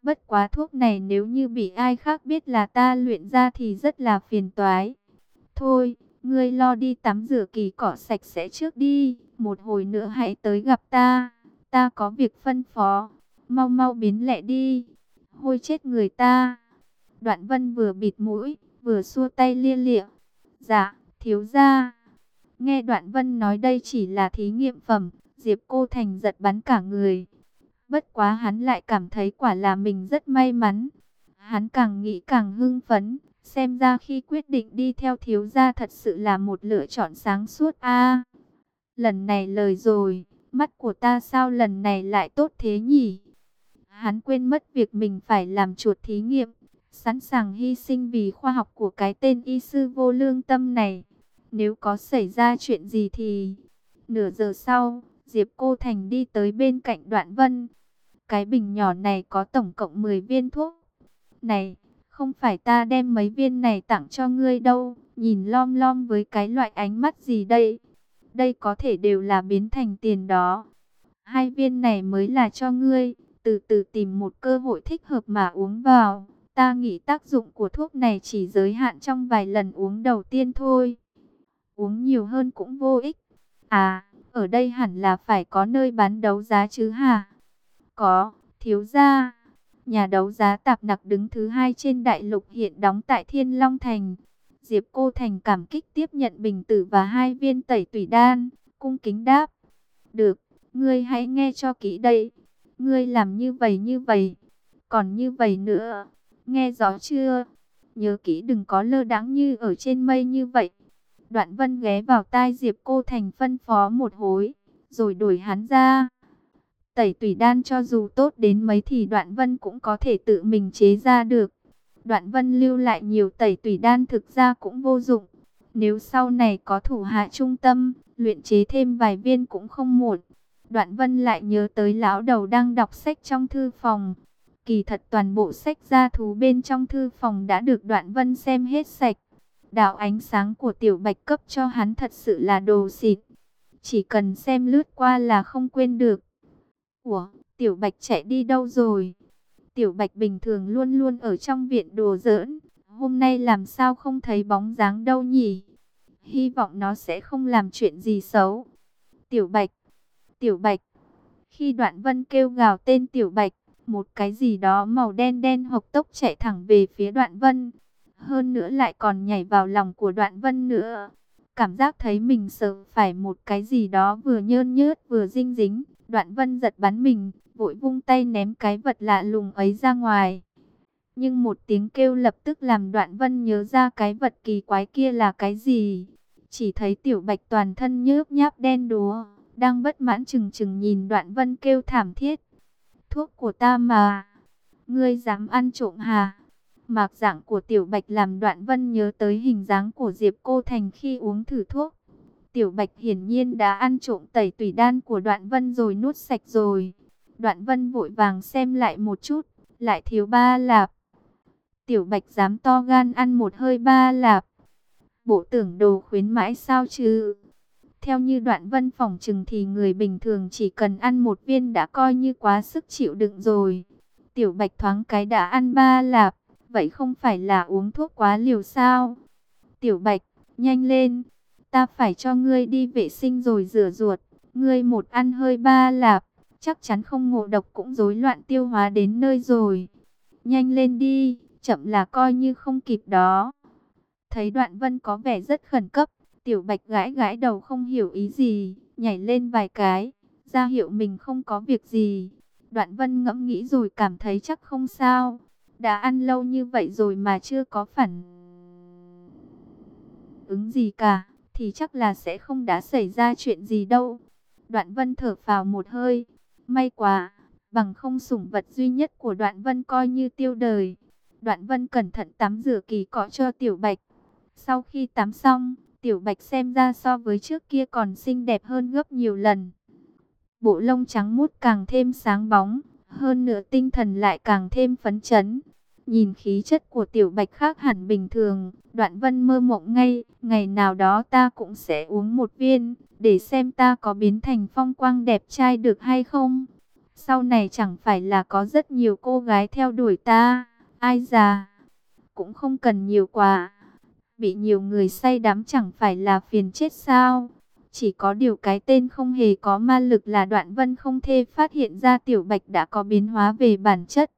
Bất quá thuốc này nếu như bị ai khác biết là ta luyện ra thì rất là phiền toái. Thôi, ngươi lo đi tắm rửa kỳ cỏ sạch sẽ trước đi, một hồi nữa hãy tới gặp ta. Ta có việc phân phó, mau mau biến lẹ đi, hôi chết người ta. Đoạn vân vừa bịt mũi, vừa xua tay lia lịa. Dạ, thiếu gia. Nghe đoạn vân nói đây chỉ là thí nghiệm phẩm, Diệp Cô Thành giật bắn cả người. Bất quá hắn lại cảm thấy quả là mình rất may mắn. Hắn càng nghĩ càng hưng phấn. Xem ra khi quyết định đi theo thiếu gia thật sự là một lựa chọn sáng suốt a. lần này lời rồi, mắt của ta sao lần này lại tốt thế nhỉ? Hắn quên mất việc mình phải làm chuột thí nghiệm, sẵn sàng hy sinh vì khoa học của cái tên y sư vô lương tâm này. Nếu có xảy ra chuyện gì thì... Nửa giờ sau, Diệp Cô Thành đi tới bên cạnh Đoạn Vân. Cái bình nhỏ này có tổng cộng 10 viên thuốc. Này, không phải ta đem mấy viên này tặng cho ngươi đâu, nhìn lom lom với cái loại ánh mắt gì đây? Đây có thể đều là biến thành tiền đó. Hai viên này mới là cho ngươi, từ từ tìm một cơ hội thích hợp mà uống vào. Ta nghĩ tác dụng của thuốc này chỉ giới hạn trong vài lần uống đầu tiên thôi. Uống nhiều hơn cũng vô ích. À, ở đây hẳn là phải có nơi bán đấu giá chứ hả? Có, thiếu gia. Nhà đấu giá tạp nặc đứng thứ hai trên đại lục hiện đóng tại Thiên Long Thành. Diệp Cô Thành cảm kích tiếp nhận bình tử và hai viên tẩy tủy đan, cung kính đáp. Được, ngươi hãy nghe cho kỹ đây. Ngươi làm như vậy như vậy, còn như vậy nữa. Nghe rõ chưa? Nhớ kỹ đừng có lơ đãng như ở trên mây như vậy. Đoạn vân ghé vào tai Diệp Cô Thành phân phó một hối, rồi đuổi hắn ra. Tẩy tủy đan cho dù tốt đến mấy thì đoạn vân cũng có thể tự mình chế ra được. Đoạn vân lưu lại nhiều tẩy tủy đan thực ra cũng vô dụng. Nếu sau này có thủ hạ trung tâm, luyện chế thêm vài viên cũng không muộn. Đoạn vân lại nhớ tới lão đầu đang đọc sách trong thư phòng. Kỳ thật toàn bộ sách gia thú bên trong thư phòng đã được đoạn vân xem hết sạch. Đạo ánh sáng của tiểu bạch cấp cho hắn thật sự là đồ xịt. Chỉ cần xem lướt qua là không quên được. Ủa, Tiểu Bạch chạy đi đâu rồi? Tiểu Bạch bình thường luôn luôn ở trong viện đồ giỡn, hôm nay làm sao không thấy bóng dáng đâu nhỉ? Hy vọng nó sẽ không làm chuyện gì xấu. Tiểu Bạch, Tiểu Bạch. Khi Đoạn Vân kêu gào tên Tiểu Bạch, một cái gì đó màu đen đen hộc tốc chạy thẳng về phía Đoạn Vân. Hơn nữa lại còn nhảy vào lòng của Đoạn Vân nữa. Cảm giác thấy mình sợ phải một cái gì đó vừa nhơn nhớt vừa dinh dính. Đoạn Vân giật bắn mình, vội vung tay ném cái vật lạ lùng ấy ra ngoài. Nhưng một tiếng kêu lập tức làm Đoạn Vân nhớ ra cái vật kỳ quái kia là cái gì. Chỉ thấy Tiểu Bạch toàn thân nhớp nháp đen đúa, đang bất mãn chừng chừng nhìn Đoạn Vân kêu thảm thiết. Thuốc của ta mà, ngươi dám ăn trộm hà? Mạc dạng của Tiểu Bạch làm Đoạn Vân nhớ tới hình dáng của Diệp Cô Thành khi uống thử thuốc. Tiểu Bạch hiển nhiên đã ăn trộm tẩy tủy đan của Đoạn Vân rồi nuốt sạch rồi. Đoạn Vân vội vàng xem lại một chút, lại thiếu ba lạp. Tiểu Bạch dám to gan ăn một hơi ba lạp. Bộ tưởng đồ khuyến mãi sao chứ? Theo như Đoạn Vân phòng trừng thì người bình thường chỉ cần ăn một viên đã coi như quá sức chịu đựng rồi. Tiểu Bạch thoáng cái đã ăn ba lạp. Vậy không phải là uống thuốc quá liều sao? Tiểu Bạch, nhanh lên. Ta phải cho ngươi đi vệ sinh rồi rửa ruột. Ngươi một ăn hơi ba lạp. Chắc chắn không ngộ độc cũng rối loạn tiêu hóa đến nơi rồi. Nhanh lên đi, chậm là coi như không kịp đó. Thấy đoạn vân có vẻ rất khẩn cấp. Tiểu Bạch gãi gãi đầu không hiểu ý gì. Nhảy lên vài cái. ra hiệu mình không có việc gì. Đoạn vân ngẫm nghĩ rồi cảm thấy chắc không sao đã ăn lâu như vậy rồi mà chưa có phản ứng gì cả, thì chắc là sẽ không đã xảy ra chuyện gì đâu. Đoạn vân thở vào một hơi, may quá, bằng không sủng vật duy nhất của đoạn vân coi như tiêu đời. Đoạn vân cẩn thận tắm rửa kỳ cọ cho tiểu bạch. Sau khi tắm xong, tiểu bạch xem ra so với trước kia còn xinh đẹp hơn gấp nhiều lần. Bộ lông trắng mút càng thêm sáng bóng, hơn nữa tinh thần lại càng thêm phấn chấn. Nhìn khí chất của tiểu bạch khác hẳn bình thường, đoạn vân mơ mộng ngay, ngày nào đó ta cũng sẽ uống một viên, để xem ta có biến thành phong quang đẹp trai được hay không. Sau này chẳng phải là có rất nhiều cô gái theo đuổi ta, ai già, cũng không cần nhiều quà. Bị nhiều người say đắm chẳng phải là phiền chết sao. Chỉ có điều cái tên không hề có ma lực là đoạn vân không thể phát hiện ra tiểu bạch đã có biến hóa về bản chất.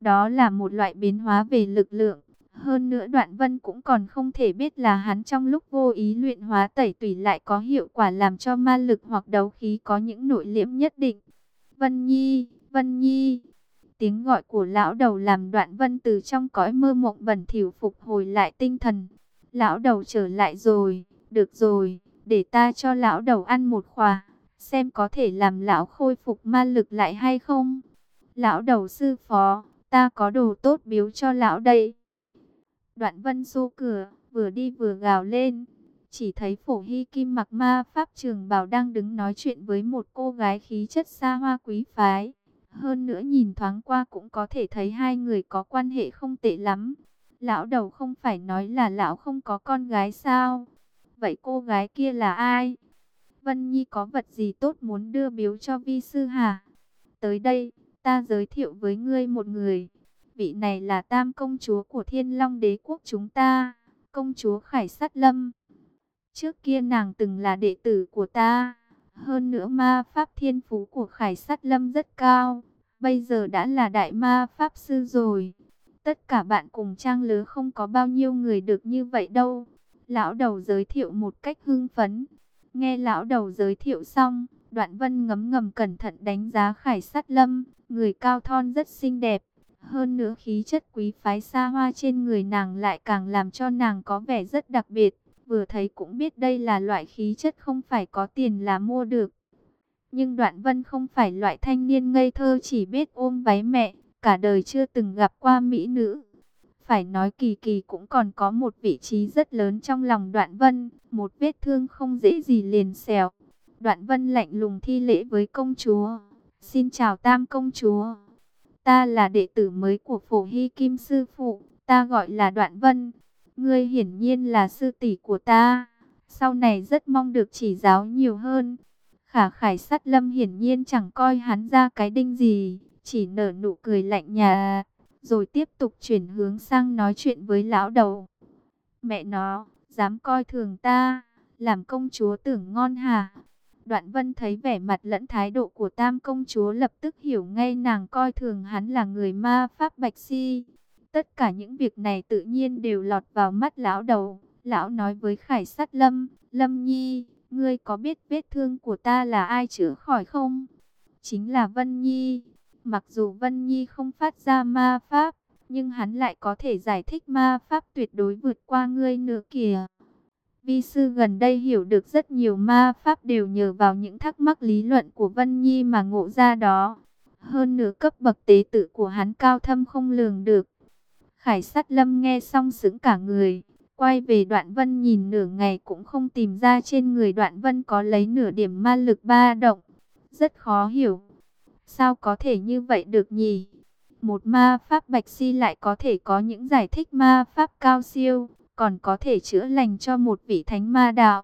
Đó là một loại biến hóa về lực lượng. Hơn nữa đoạn vân cũng còn không thể biết là hắn trong lúc vô ý luyện hóa tẩy tùy lại có hiệu quả làm cho ma lực hoặc đấu khí có những nội liễm nhất định. Vân Nhi, Vân Nhi. Tiếng gọi của lão đầu làm đoạn vân từ trong cõi mơ mộng bẩn thỉu phục hồi lại tinh thần. Lão đầu trở lại rồi, được rồi, để ta cho lão đầu ăn một khóa, xem có thể làm lão khôi phục ma lực lại hay không. Lão đầu sư phó, ta có đồ tốt biếu cho lão đây. Đoạn vân xô cửa, vừa đi vừa gào lên. Chỉ thấy phổ hy kim mặc ma pháp trường bảo đang đứng nói chuyện với một cô gái khí chất xa hoa quý phái. Hơn nữa nhìn thoáng qua cũng có thể thấy hai người có quan hệ không tệ lắm. Lão đầu không phải nói là lão không có con gái sao? Vậy cô gái kia là ai? Vân Nhi có vật gì tốt muốn đưa biếu cho vi sư hả? Tới đây, Ta giới thiệu với ngươi một người. Vị này là tam công chúa của thiên long đế quốc chúng ta. Công chúa Khải Sát Lâm. Trước kia nàng từng là đệ tử của ta. Hơn nữa ma pháp thiên phú của Khải Sát Lâm rất cao. Bây giờ đã là đại ma pháp sư rồi. Tất cả bạn cùng trang lứa không có bao nhiêu người được như vậy đâu. Lão đầu giới thiệu một cách hưng phấn. Nghe lão đầu giới thiệu xong, đoạn vân ngấm ngầm cẩn thận đánh giá Khải Sát Lâm. Người cao thon rất xinh đẹp. Hơn nữa khí chất quý phái xa hoa trên người nàng lại càng làm cho nàng có vẻ rất đặc biệt. Vừa thấy cũng biết đây là loại khí chất không phải có tiền là mua được. Nhưng Đoạn Vân không phải loại thanh niên ngây thơ chỉ biết ôm váy mẹ, cả đời chưa từng gặp qua mỹ nữ. Phải nói kỳ kỳ cũng còn có một vị trí rất lớn trong lòng Đoạn Vân, một vết thương không dễ gì liền xèo. Đoạn Vân lạnh lùng thi lễ với công chúa. Xin chào Tam công chúa. Ta là đệ tử mới của Phổ Hy Kim sư phụ, ta gọi là Đoạn Vân. Ngươi hiển nhiên là sư tỷ của ta. Sau này rất mong được chỉ giáo nhiều hơn. Khả khải sát lâm hiển nhiên chẳng coi hắn ra cái đinh gì, chỉ nở nụ cười lạnh nhà, rồi tiếp tục chuyển hướng sang nói chuyện với lão đầu. Mẹ nó, dám coi thường ta, làm công chúa tưởng ngon hả? Đoạn vân thấy vẻ mặt lẫn thái độ của tam công chúa lập tức hiểu ngay nàng coi thường hắn là người ma pháp bạch si. Tất cả những việc này tự nhiên đều lọt vào mắt lão đầu. Lão nói với khải sát lâm, lâm nhi, ngươi có biết vết thương của ta là ai chữa khỏi không? Chính là Vân Nhi. Mặc dù Vân Nhi không phát ra ma pháp, nhưng hắn lại có thể giải thích ma pháp tuyệt đối vượt qua ngươi nữa kìa. Vi sư gần đây hiểu được rất nhiều ma pháp đều nhờ vào những thắc mắc lý luận của Vân Nhi mà ngộ ra đó. Hơn nửa cấp bậc tế tự của hắn cao thâm không lường được. Khải sát lâm nghe xong sững cả người. Quay về đoạn vân nhìn nửa ngày cũng không tìm ra trên người đoạn vân có lấy nửa điểm ma lực ba động. Rất khó hiểu. Sao có thể như vậy được nhỉ? Một ma pháp bạch si lại có thể có những giải thích ma pháp cao siêu còn có thể chữa lành cho một vị thánh ma đạo.